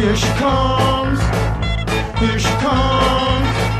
Here she comes. Here she comes.